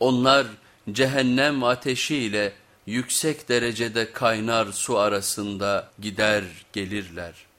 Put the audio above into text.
Onlar cehennem ateşiyle yüksek derecede kaynar su arasında gider gelirler.